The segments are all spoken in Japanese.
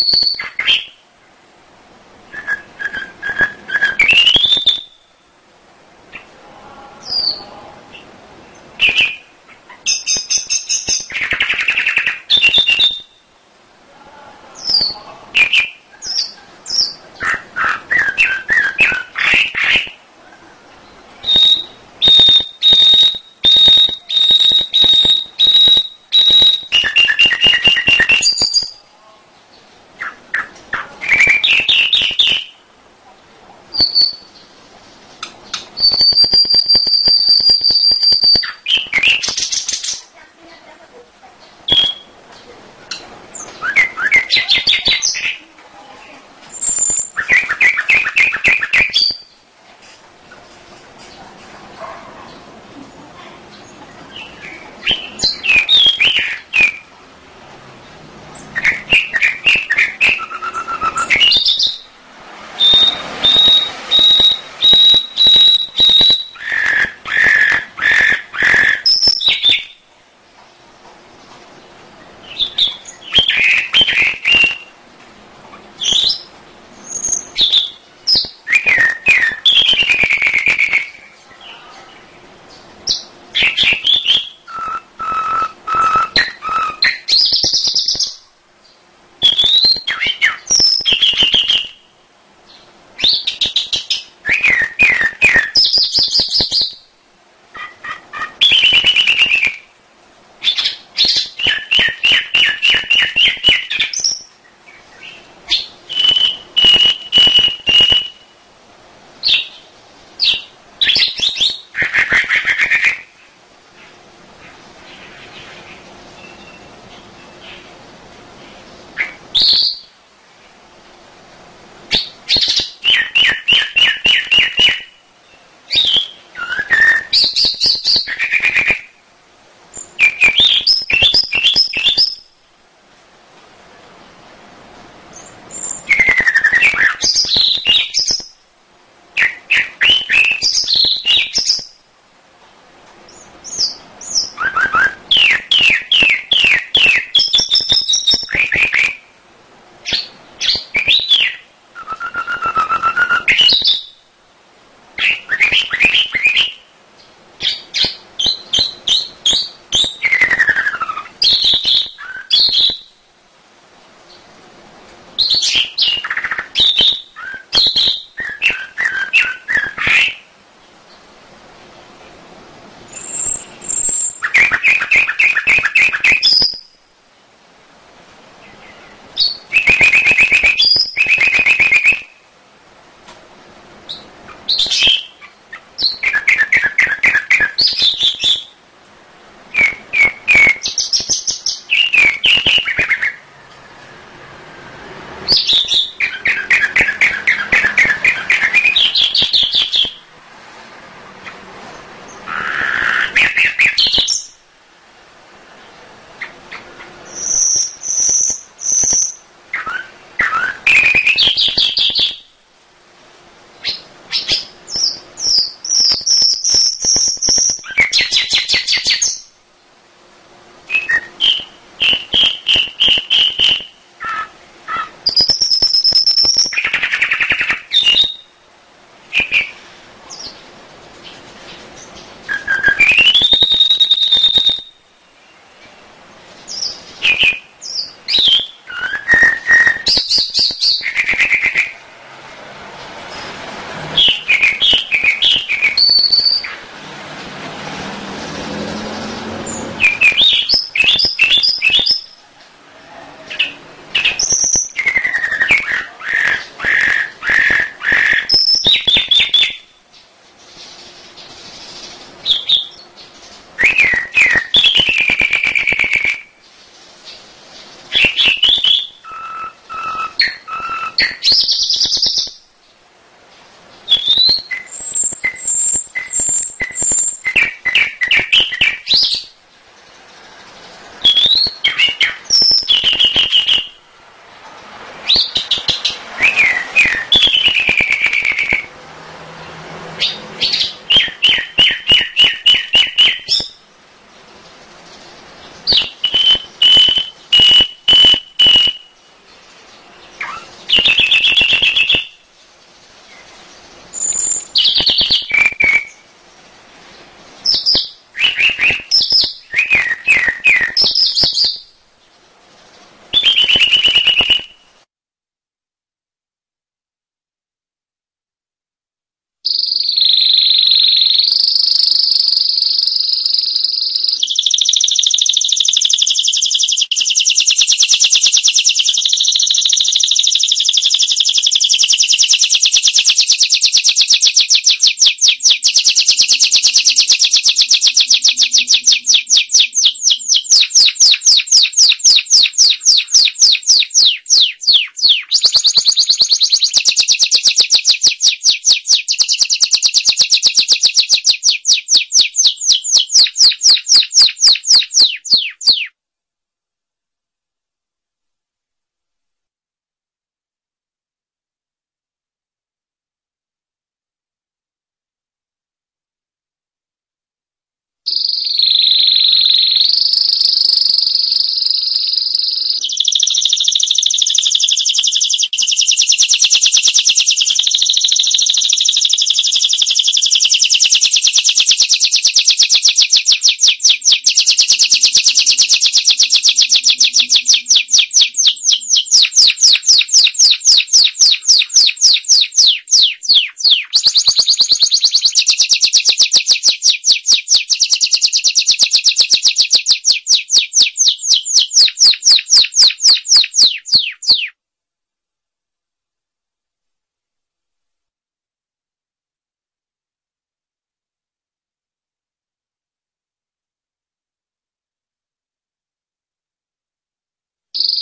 よし。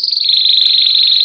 あ!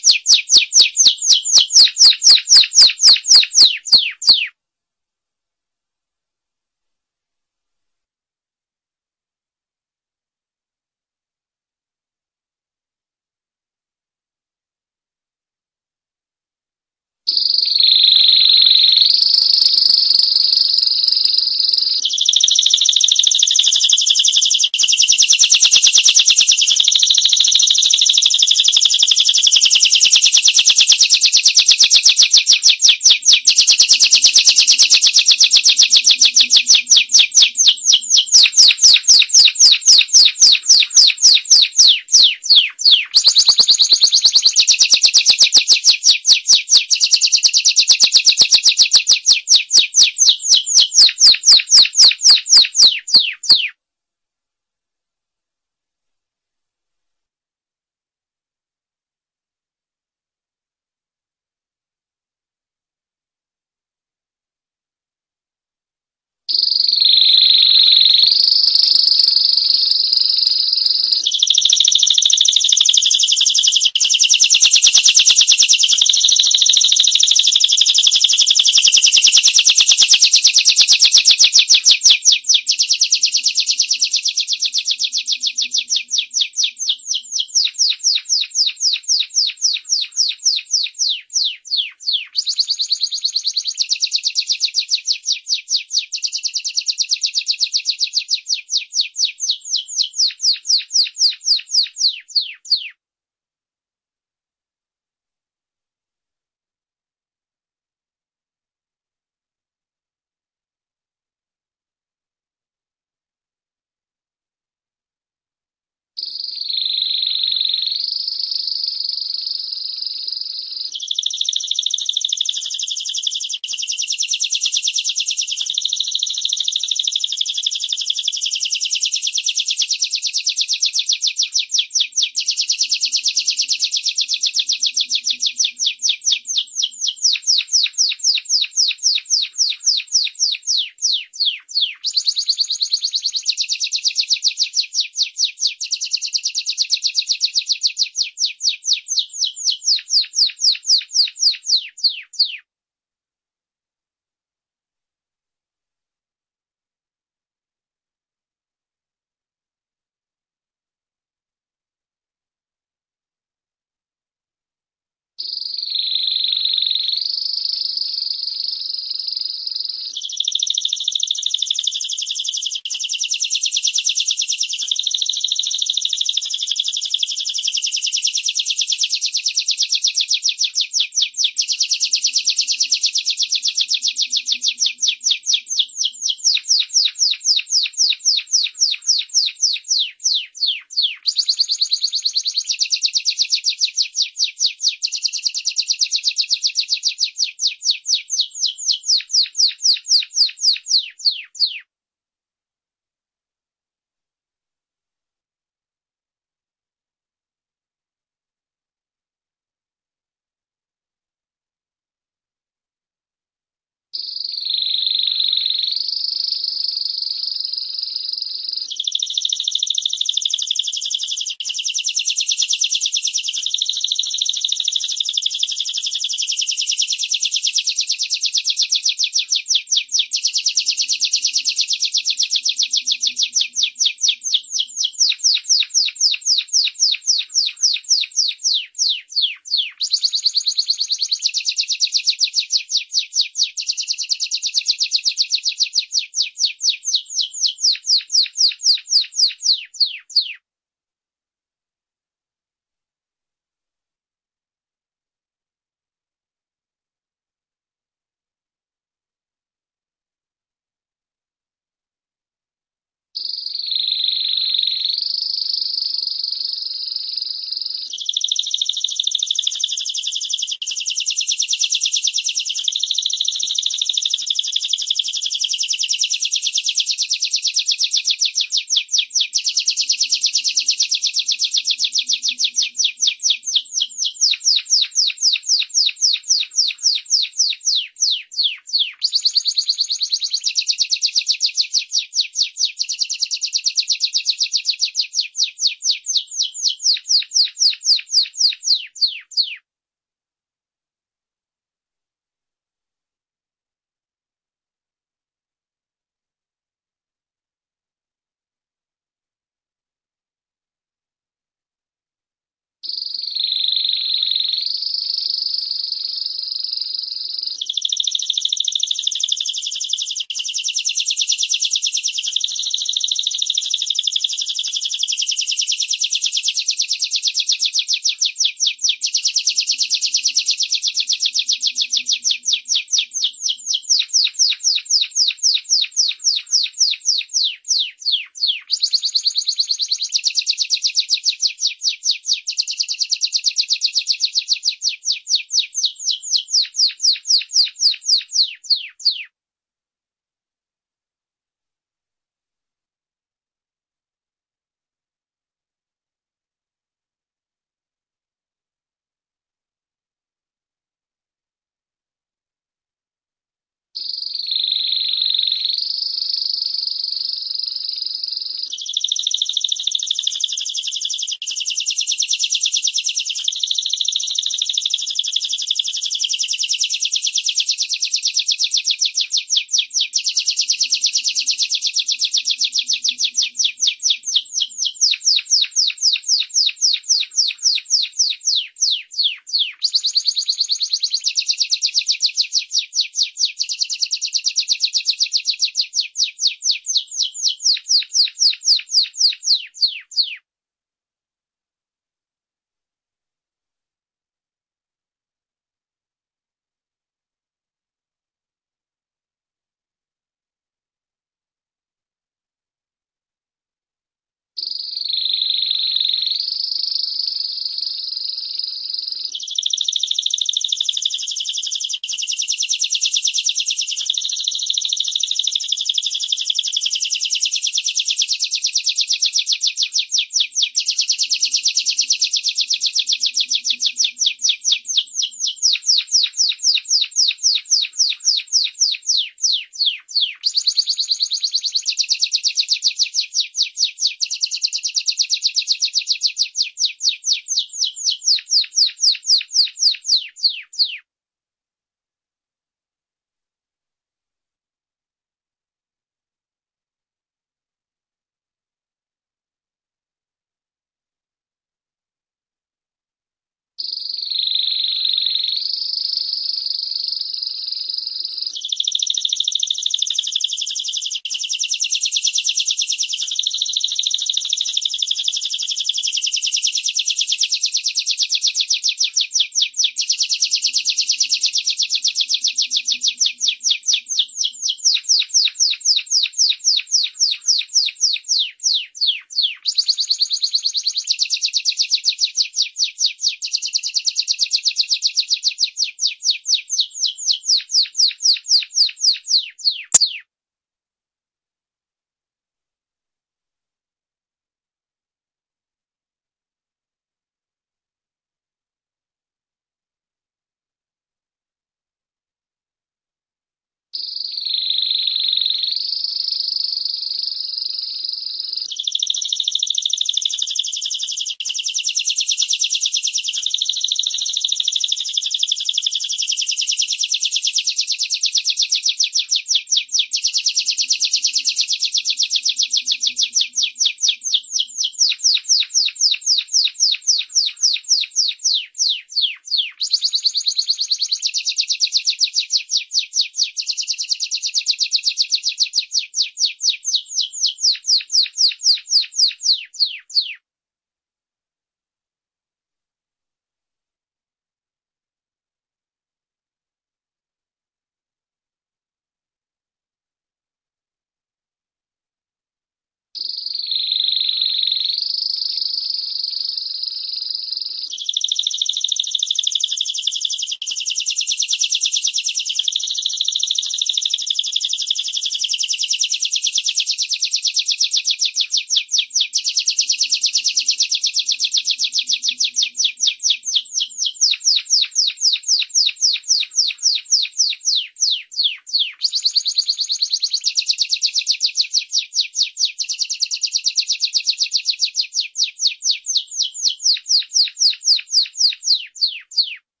フフフ。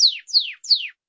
ピッ!